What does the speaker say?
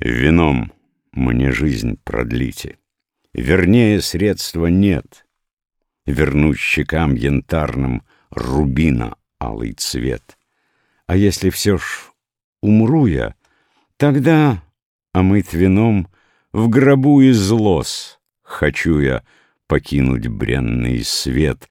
Вином мне жизнь продлите, Вернее средства нет. Вернуть щекам янтарным Рубина алый цвет. А если все ж умру я, Тогда, омыт вином, В гробу из лос хочу я Покинуть бренный свет,